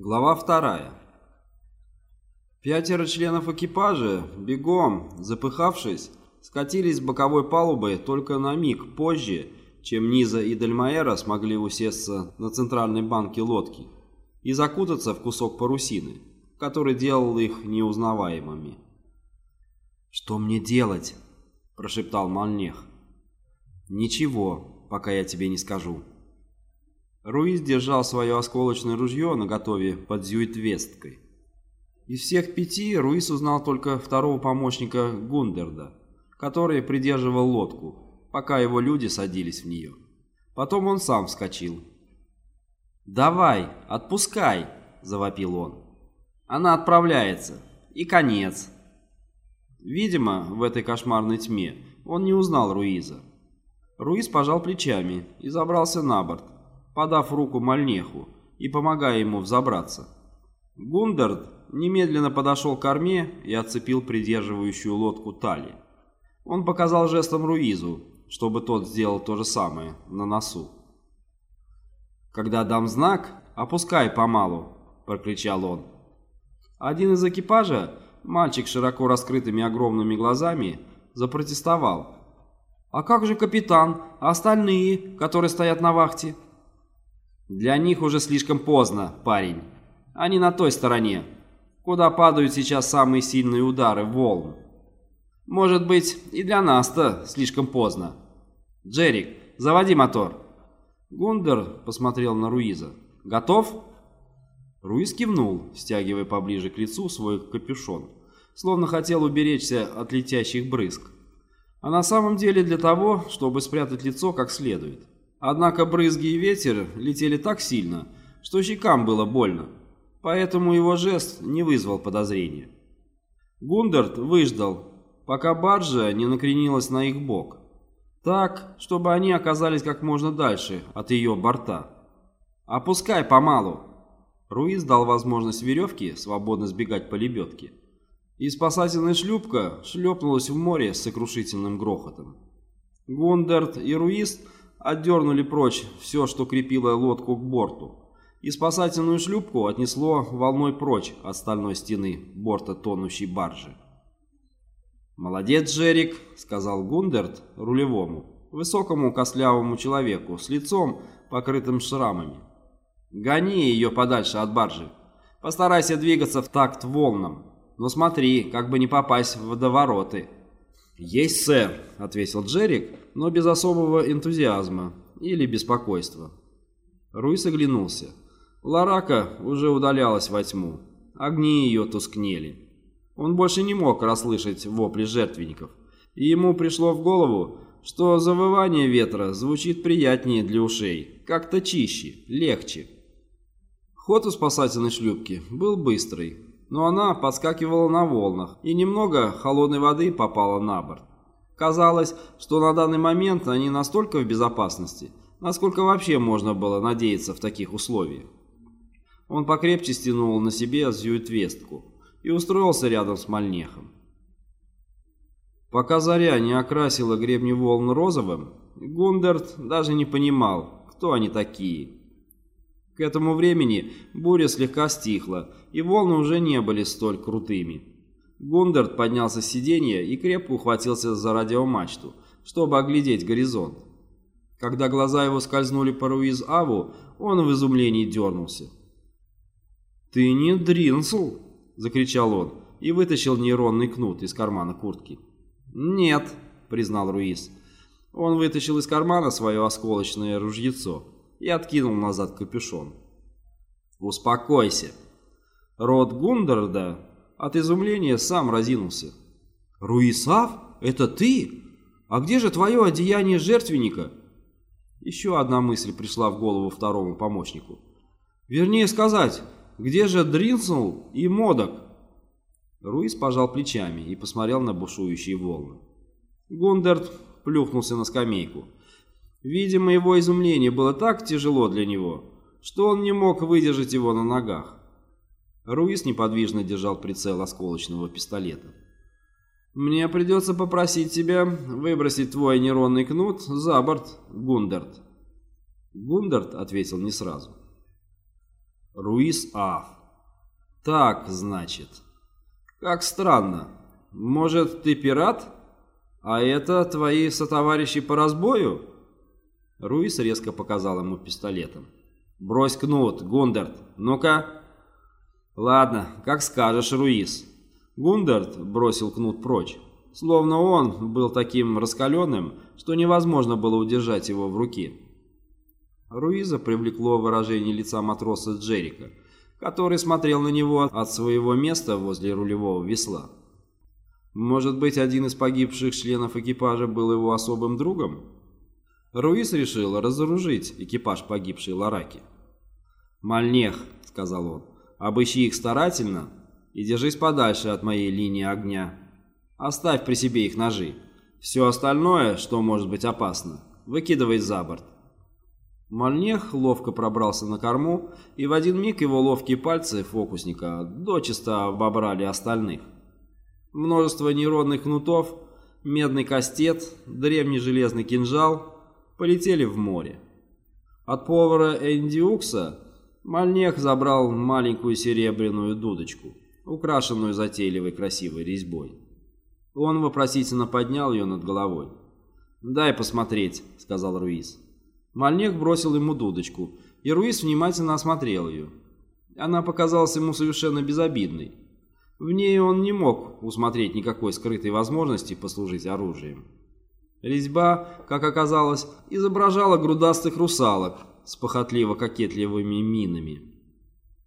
Глава вторая. Пятеро членов экипажа, бегом, запыхавшись, скатились с боковой палубы только на миг позже, чем Низа и Дельмаэра смогли усесться на центральной банке лодки и закутаться в кусок парусины, который делал их неузнаваемыми. «Что мне делать?» – прошептал Мальнех. «Ничего, пока я тебе не скажу». Руиз держал свое осколочное ружье наготове под зюитвесткой. Из всех пяти Руиз узнал только второго помощника Гундерда, который придерживал лодку, пока его люди садились в нее. Потом он сам вскочил. «Давай, отпускай!» – завопил он. «Она отправляется. И конец!» Видимо, в этой кошмарной тьме он не узнал Руиза. Руиз пожал плечами и забрался на борт, подав руку Мальнеху и помогая ему взобраться. Гундерт немедленно подошел к корме и отцепил придерживающую лодку Тали. Он показал жестом Руизу, чтобы тот сделал то же самое на носу. «Когда дам знак, опускай помалу», — прокричал он. Один из экипажа, мальчик широко раскрытыми огромными глазами, запротестовал. «А как же капитан, а остальные, которые стоят на вахте?» Для них уже слишком поздно, парень. Они на той стороне, куда падают сейчас самые сильные удары волн. Может быть, и для нас-то слишком поздно. Джерик, заводи мотор. Гундер посмотрел на Руиза. Готов? Руиз кивнул, стягивая поближе к лицу свой капюшон, словно хотел уберечься от летящих брызг. А на самом деле для того, чтобы спрятать лицо как следует. Однако брызги и ветер летели так сильно, что щекам было больно, поэтому его жест не вызвал подозрения. Гундерт выждал, пока баржа не накренилась на их бок, так, чтобы они оказались как можно дальше от ее борта. «Опускай помалу!» Руиз дал возможность веревке свободно сбегать по лебедке, и спасательная шлюпка шлепнулась в море с сокрушительным грохотом. Гундерт и Руиз – отдернули прочь все, что крепило лодку к борту, и спасательную шлюпку отнесло волной прочь от стальной стены борта тонущей баржи. «Молодец, Джерик», — сказал Гундерт рулевому, высокому костлявому человеку с лицом, покрытым шрамами. «Гони ее подальше от баржи. Постарайся двигаться в такт волнам, но смотри, как бы не попасть в водовороты». «Есть, сэр», — ответил Джерик, но без особого энтузиазма или беспокойства. Руис оглянулся. Ларака уже удалялась во тьму. Огни ее тускнели. Он больше не мог расслышать вопли жертвенников, и ему пришло в голову, что завывание ветра звучит приятнее для ушей, как-то чище, легче. Ход у спасательной шлюпки был быстрый, но она подскакивала на волнах, и немного холодной воды попало на борт. Казалось, что на данный момент они настолько в безопасности, насколько вообще можно было надеяться в таких условиях. Он покрепче стянул на себе зюитвестку и устроился рядом с Мальнехом. Пока заря не окрасила гребни волн розовым, Гундерт даже не понимал, кто они такие – к этому времени буря слегка стихла, и волны уже не были столь крутыми. Гундерт поднялся с сиденья и крепко ухватился за радиомачту, чтобы оглядеть горизонт. Когда глаза его скользнули по Руиз-Аву, он в изумлении дернулся. «Ты не дринсл!» — закричал он и вытащил нейронный кнут из кармана куртки. «Нет», — признал Руиз. Он вытащил из кармана свое осколочное ружьецо и откинул назад капюшон. «Успокойся!» Рот Гундерда от изумления сам разинулся. «Руисав? Это ты? А где же твое одеяние жертвенника?» Еще одна мысль пришла в голову второму помощнику. «Вернее сказать, где же Дринснул и Модок?» Руис пожал плечами и посмотрел на бушующие волны. Гундерт плюхнулся на скамейку. Видимо, его изумление было так тяжело для него, что он не мог выдержать его на ногах. Руис неподвижно держал прицел осколочного пистолета. «Мне придется попросить тебя выбросить твой нейронный кнут за борт, Гундерт». Гундерт ответил не сразу. Руис Аф. Так, значит. Как странно. Может, ты пират? А это твои сотоварищи по разбою? Руис резко показал ему пистолетом. «Брось кнут, Гундерт, ну-ка!» «Ладно, как скажешь, Руис». Гундерт бросил кнут прочь, словно он был таким раскаленным, что невозможно было удержать его в руке. Руиза привлекло выражение лица матроса Джерика, который смотрел на него от своего места возле рулевого весла. Может быть, один из погибших членов экипажа был его особым другом? Руис решил разоружить экипаж погибшей Лараки. «Мальнех», — сказал он, — «обыщи их старательно и держись подальше от моей линии огня. Оставь при себе их ножи. Все остальное, что может быть опасно, выкидывай за борт». Мальнех ловко пробрался на корму, и в один миг его ловкие пальцы фокусника дочисто обобрали остальных. Множество нейронных кнутов, медный кастет, древний железный кинжал полетели в море. От повара Эндиукса Мальнех забрал маленькую серебряную дудочку, украшенную затейливой красивой резьбой. Он вопросительно поднял ее над головой. «Дай посмотреть», — сказал Руис. Мальнех бросил ему дудочку, и Руис внимательно осмотрел ее. Она показалась ему совершенно безобидной. В ней он не мог усмотреть никакой скрытой возможности послужить оружием. Резьба, как оказалось, изображала грудастых русалок с похотливо-кокетливыми минами.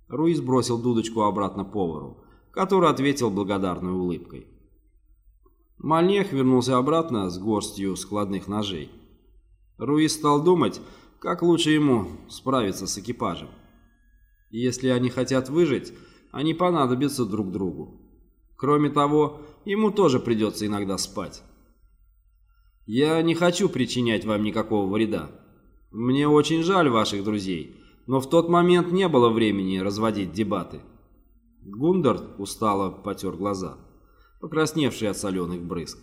Руис бросил дудочку обратно повару, который ответил благодарной улыбкой. Мальнех вернулся обратно с горстью складных ножей. Руис стал думать, как лучше ему справиться с экипажем. Если они хотят выжить, они понадобятся друг другу. Кроме того, ему тоже придется иногда спать. Я не хочу причинять вам никакого вреда. Мне очень жаль ваших друзей, но в тот момент не было времени разводить дебаты. Гундард устало потер глаза, покрасневшие от соленых брызг.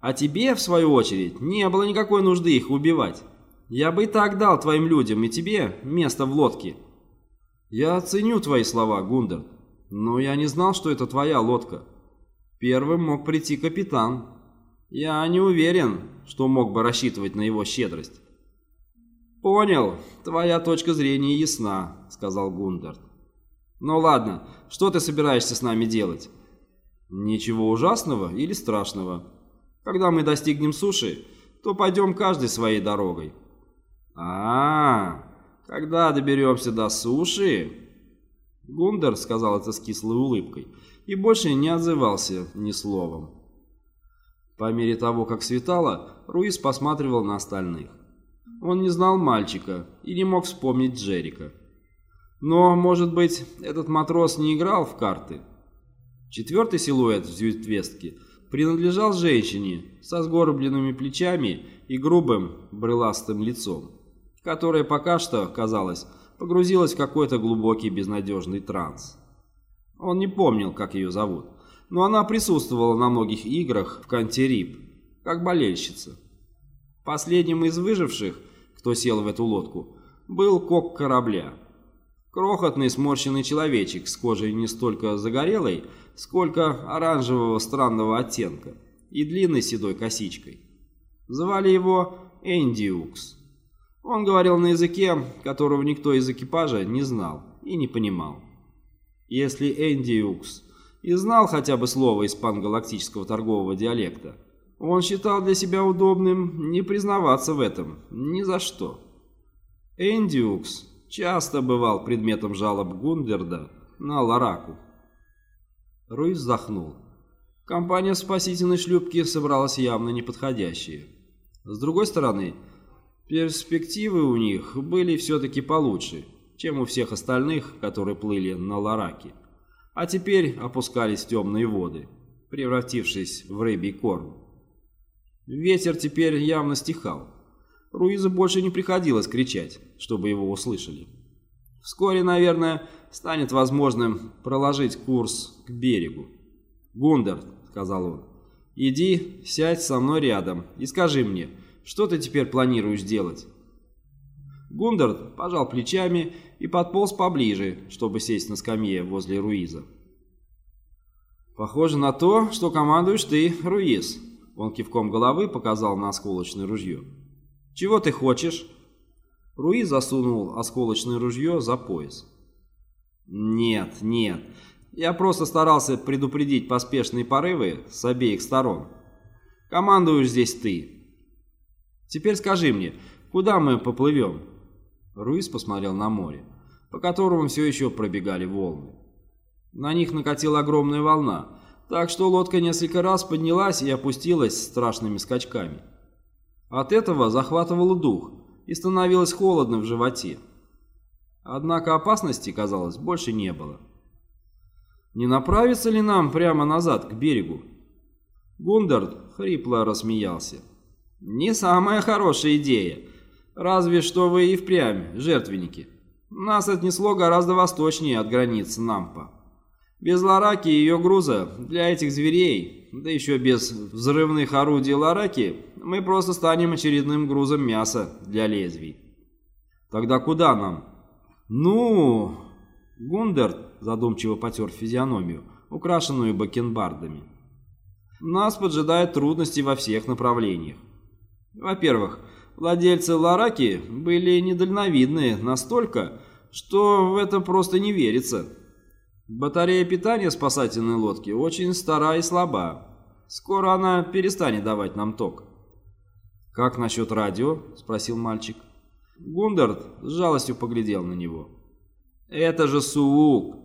А тебе, в свою очередь, не было никакой нужды их убивать. Я бы и так дал твоим людям и тебе место в лодке. Я ценю твои слова, Гундард, но я не знал, что это твоя лодка. Первым мог прийти капитан. Я не уверен, что мог бы рассчитывать на его щедрость. «Понял, твоя точка зрения ясна», — сказал Гундард. «Ну ладно, что ты собираешься с нами делать?» «Ничего ужасного или страшного. Когда мы достигнем суши, то пойдем каждый своей дорогой». «А, -а, -а когда доберемся до суши...» Гундер сказал это с кислой улыбкой и больше не отзывался ни словом. По мере того, как светало, Руис посматривал на остальных. Он не знал мальчика и не мог вспомнить Джерика. Но, может быть, этот матрос не играл в карты? Четвертый силуэт в Зюитвестке принадлежал женщине со сгорбленными плечами и грубым брыластым лицом, которая пока что, казалось, погрузилась в какой-то глубокий безнадежный транс. Он не помнил, как ее зовут, но она присутствовала на многих играх в Кантерип, как болельщица. Последним из выживших, кто сел в эту лодку, был кок корабля. Крохотный сморщенный человечек с кожей не столько загорелой, сколько оранжевого странного оттенка и длинной седой косичкой. Звали его Эндиукс. Он говорил на языке, которого никто из экипажа не знал и не понимал. Если Эндиукс и знал хотя бы слово из пангалактического торгового диалекта. Он считал для себя удобным не признаваться в этом ни за что. Эндиукс часто бывал предметом жалоб Гундерда на Лараку. Руис вздохнул. Компания спасительной шлюпки собралась явно неподходящая. С другой стороны, перспективы у них были все-таки получше, чем у всех остальных, которые плыли на Лараке а теперь опускались темные воды, превратившись в рыбий корм. Ветер теперь явно стихал. Руизу больше не приходилось кричать, чтобы его услышали. Вскоре, наверное, станет возможным проложить курс к берегу. «Гундер», — сказал он, — «иди, сядь со мной рядом и скажи мне, что ты теперь планируешь делать?» Гундард пожал плечами и подполз поближе, чтобы сесть на скамье возле Руиза. «Похоже на то, что командуешь ты, Руиз», — он кивком головы показал на осколочное ружье. «Чего ты хочешь?» Руиз засунул осколочное ружье за пояс. «Нет, нет, я просто старался предупредить поспешные порывы с обеих сторон. Командуешь здесь ты. Теперь скажи мне, куда мы поплывем?» Руис посмотрел на море, по которому все еще пробегали волны. На них накатила огромная волна, так что лодка несколько раз поднялась и опустилась страшными скачками. От этого захватывало дух и становилось холодно в животе. Однако опасности, казалось, больше не было. Не направится ли нам прямо назад, к берегу? Гундард хрипло рассмеялся. Не самая хорошая идея. Разве что вы и впрямь жертвенники. Нас отнесло гораздо восточнее от границ Нампа. Без лараки и ее груза для этих зверей, да еще без взрывных орудий лараки, мы просто станем очередным грузом мяса для лезвий. Тогда куда нам? Ну, Гундерт задумчиво потер физиономию, украшенную бакенбардами. Нас поджидают трудности во всех направлениях. Во-первых, владельцы Лараки были недальновидны настолько, что в это просто не верится. Батарея питания спасательной лодки очень стара и слаба. Скоро она перестанет давать нам ток. «Как насчет радио?» – спросил мальчик. Гундард с жалостью поглядел на него. «Это же Суук!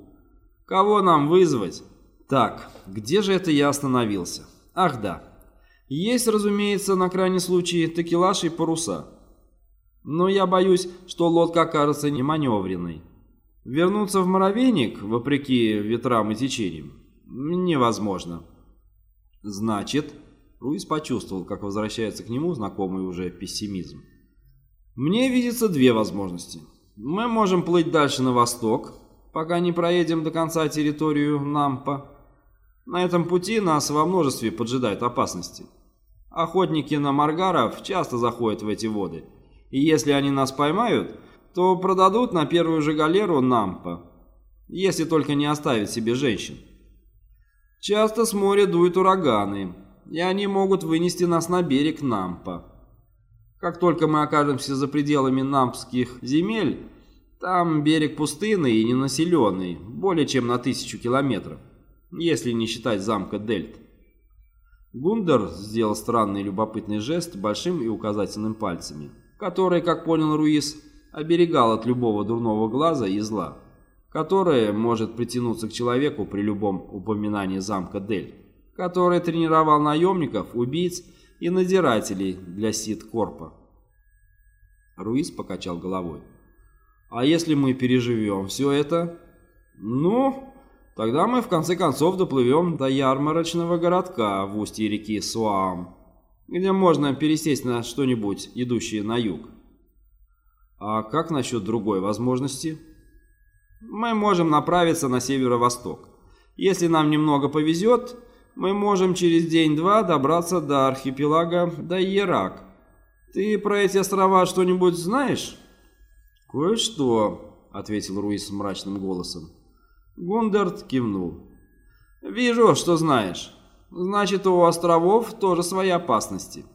Кого нам вызвать?» «Так, где же это я остановился? Ах да, есть, разумеется, на крайний случай такелаж и паруса. Но я боюсь, что лодка окажется неманевренной. Вернуться в муравейник, вопреки ветрам и течениям, невозможно». «Значит...» Руис почувствовал, как возвращается к нему знакомый уже пессимизм. Мне видится две возможности. Мы можем плыть дальше на восток, пока не проедем до конца территорию Нампа. На этом пути нас во множестве поджидают опасности. Охотники на маргаров часто заходят в эти воды, и если они нас поймают, то продадут на первую же галеру Нампа, если только не оставят себе женщин. Часто с моря дуют ураганы, и они могут вынести нас на берег Нампа. Как только мы окажемся за пределами Нампских земель, там берег пустынный и ненаселенный, более чем на тысячу километров, если не считать замка Дельт. Гундер сделал странный любопытный жест большим и указательным пальцами, который, как понял Руис, оберегал от любого дурного глаза и зла, которое может притянуться к человеку при любом упоминании замка Дельт, который тренировал наемников, убийц и надзирателей для Сид-Корпа. Руис покачал головой. «А если мы переживем все это?» «Ну, тогда мы в конце концов доплывем до ярмарочного городка в устье реки Суам, где можно пересесть на что-нибудь, идущее на юг». «А как насчет другой возможности?» «Мы можем направиться на северо-восток. Если нам немного повезет, мы можем через день-два добраться до архипелага Дайерак. Ты про эти острова что-нибудь знаешь?» «Кое-что», — ответил Руис мрачным голосом. Гундард кивнул. «Вижу, что знаешь. Значит, у островов тоже свои опасности.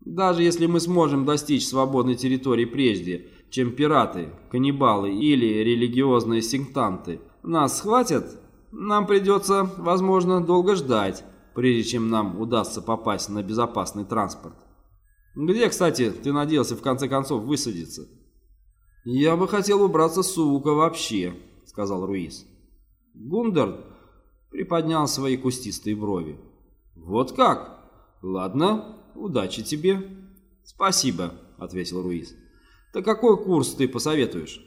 Даже если мы сможем достичь свободной территории прежде, чем пираты, каннибалы или религиозные сектанты нас схватят, нам придется, возможно, долго ждать, прежде чем нам удастся попасть на безопасный транспорт. Где, кстати, ты надеялся в конце концов высадиться? Я бы хотел убраться с Суука вообще, сказал Руис. Гундард приподнял свои кустистые брови. Вот как? Ладно, удачи тебе. Спасибо, ответил Руис. Так какой курс ты посоветуешь?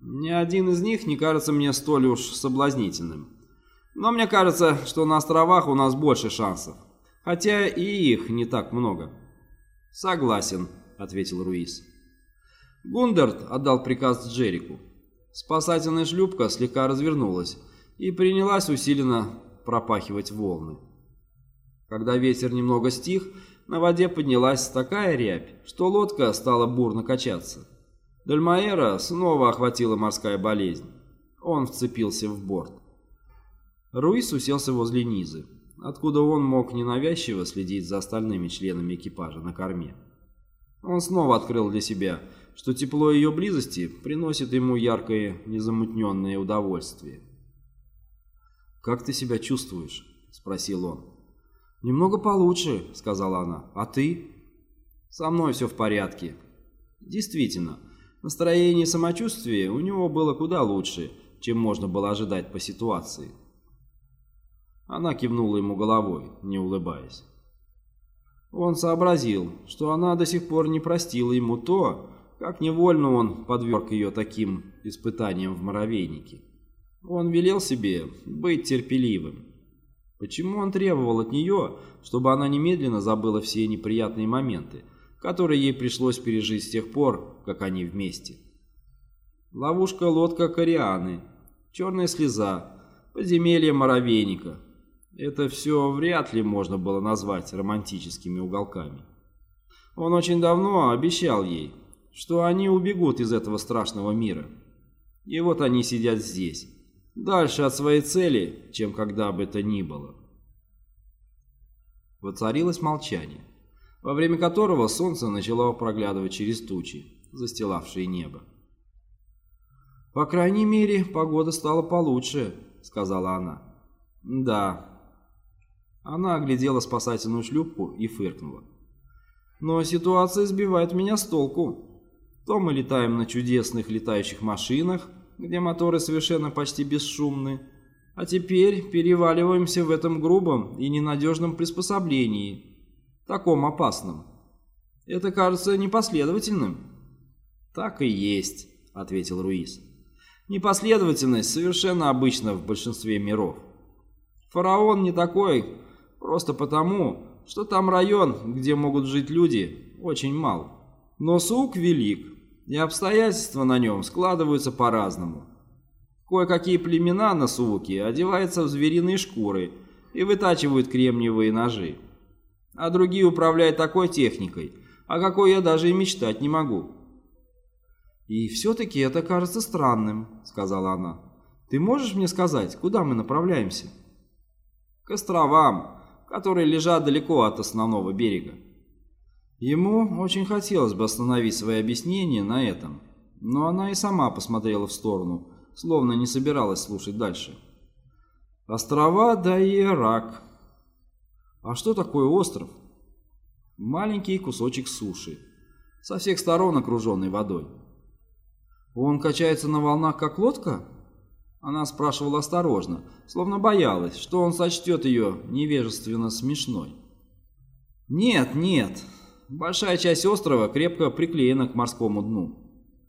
Ни один из них не кажется мне столь уж соблазнительным. Но мне кажется, что на островах у нас больше шансов. Хотя и их не так много. Согласен, ответил Руис. Гундард отдал приказ Джерику. Спасательная шлюпка слегка развернулась и принялась усиленно пропахивать волны. Когда ветер немного стих, на воде поднялась такая рябь, что лодка стала бурно качаться. Дальмаэра снова охватила морская болезнь. Он вцепился в борт. Руис уселся возле Низы, откуда он мог ненавязчиво следить за остальными членами экипажа на корме. Он снова открыл для себя, что тепло ее близости приносит ему яркое, незамутненное удовольствие. «Как ты себя чувствуешь?» – спросил он. «Немного получше», – сказала она. «А ты?» «Со мной все в порядке». Действительно, настроение и самочувствие у него было куда лучше, чем можно было ожидать по ситуации. Она кивнула ему головой, не улыбаясь. Он сообразил, что она до сих пор не простила ему то, как невольно он подверг ее таким испытаниям в муравейнике. Он велел себе быть терпеливым. Почему он требовал от нее, чтобы она немедленно забыла все неприятные моменты, которые ей пришлось пережить с тех пор, как они вместе? Ловушка-лодка Корианы, черная слеза, подземелье муравейника. Это все вряд ли можно было назвать романтическими уголками. Он очень давно обещал ей, что они убегут из этого страшного мира. И вот они сидят здесь, дальше от своей цели, чем когда бы то ни было. Воцарилось молчание, во время которого солнце начало проглядывать через тучи, застилавшие небо. «По крайней мере, погода стала получше», — сказала она. «Да». Она оглядела спасательную шлюпку и фыркнула. «Но ситуация сбивает меня с толку. То мы летаем на чудесных летающих машинах, где моторы совершенно почти бесшумны, а теперь переваливаемся в этом грубом и ненадежном приспособлении, таком опасном. Это кажется непоследовательным. «Так и есть», — ответил Руис. «Непоследовательность совершенно обычна в большинстве миров. Фараон не такой просто потому, что там район, где могут жить люди, очень мал. Но Сук велик, и обстоятельства на нем складываются по-разному. Кое-какие племена на Сууке одеваются в звериные шкуры и вытачивают кремниевые ножи. А другие управляют такой техникой, о какой я даже и мечтать не могу. «И все-таки это кажется странным», — сказала она. «Ты можешь мне сказать, куда мы направляемся?» «К островам, которые лежат далеко от основного берега. Ему очень хотелось бы остановить свои объяснения на этом, но она и сама посмотрела в сторону, словно не собиралась слушать дальше. Острова Дайерак. А что такое остров? Маленький кусочек суши, со всех сторон окруженный водой. Он качается на волнах, как лодка? Она спрашивала осторожно, словно боялась, что он сочтет ее невежественно смешной. «Нет, нет, Большая часть острова крепко приклеена к морскому дну.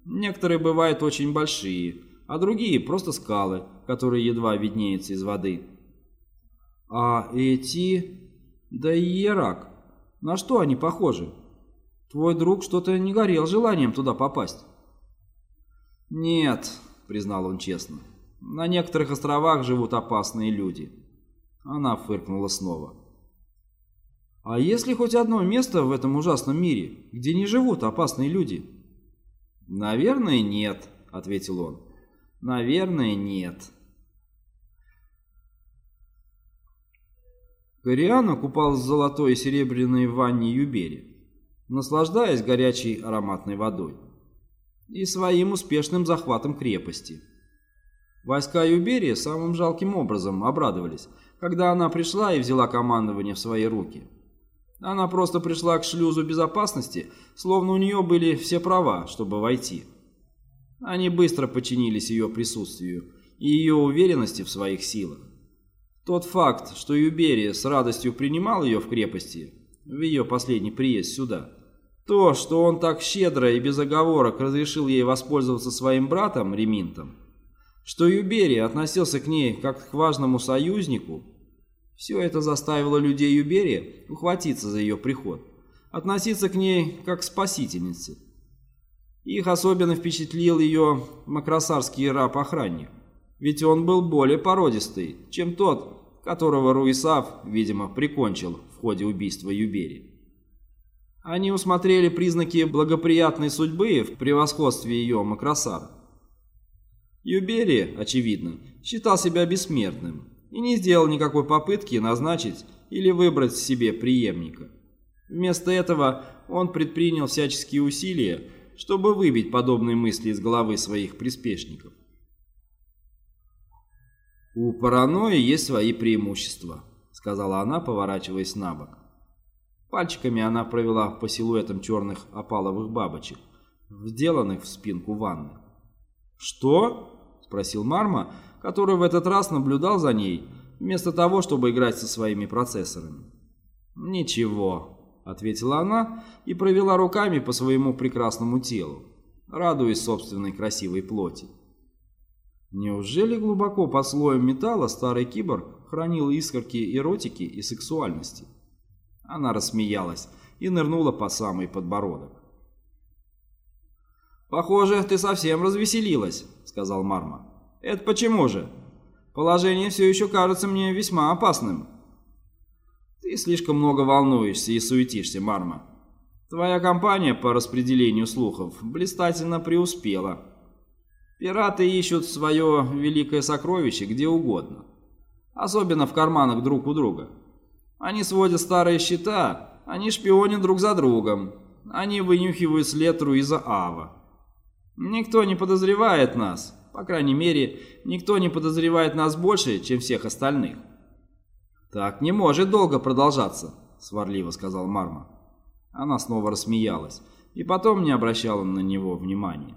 Некоторые бывают очень большие, а другие просто скалы, которые едва виднеются из воды. А эти... Да и Ерак. На что они похожи? Твой друг что-то не горел желанием туда попасть. Нет, признал он честно. На некоторых островах живут опасные люди. Она фыркнула снова. А есть ли хоть одно место в этом ужасном мире, где не живут опасные люди? Наверное, нет, ответил он. Наверное, нет. Кориана купалась в золотой и серебряной ванне Юбери, наслаждаясь горячей ароматной водой и своим успешным захватом крепости. Войска Юбери самым жалким образом обрадовались, когда она пришла и взяла командование в свои руки. Она просто пришла к шлюзу безопасности, словно у нее были все права, чтобы войти. Они быстро подчинились ее присутствию и ее уверенности в своих силах. Тот факт, что Юберия с радостью принимал ее в крепости, в ее последний приезд сюда, то, что он так щедро и без оговорок разрешил ей воспользоваться своим братом Реминтом, что Юберия относился к ней как к важному союзнику, все это заставило людей Юберии ухватиться за ее приход, относиться к ней как к спасительнице. Их особенно впечатлил ее макросарский раб-охранник, ведь он был более породистый, чем тот, которого Руисав, видимо, прикончил в ходе убийства Юбери. Они усмотрели признаки благоприятной судьбы в превосходстве ее Макросара. Юбери, очевидно, считал себя бессмертным и не сделал никакой попытки назначить или выбрать себе преемника. Вместо этого он предпринял всяческие усилия, чтобы выбить подобные мысли из головы своих приспешников. «У паранойи есть свои преимущества», — сказала она, поворачиваясь на бок. Пальчиками она провела по силуэтам черных опаловых бабочек, вделанных в спинку ванны. «Что?» – спросил Марма, который в этот раз наблюдал за ней, вместо того, чтобы играть со своими процессорами. «Ничего», – ответила она и провела руками по своему прекрасному телу, радуясь собственной красивой плоти. Неужели глубоко под слоем металла старый киборг хранил искорки эротики и сексуальности? Она рассмеялась и нырнула по самый подбородок. «Похоже, ты совсем развеселилась», — сказал Марма. «Это почему же? Положение все еще кажется мне весьма опасным». «Ты слишком много волнуешься и суетишься, Марма. Твоя компания по распределению слухов блистательно преуспела. Пираты ищут свое великое сокровище где угодно, особенно в карманах друг у друга». Они сводят старые счета, они шпионят друг за другом, они вынюхивают след Руиза Ава. Никто не подозревает нас, по крайней мере, никто не подозревает нас больше, чем всех остальных. «Так не может долго продолжаться», — сварливо сказал Марма. Она снова рассмеялась и потом не обращала на него внимания.